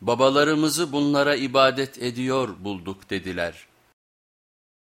babalarımızı bunlara ibadet ediyor bulduk dediler.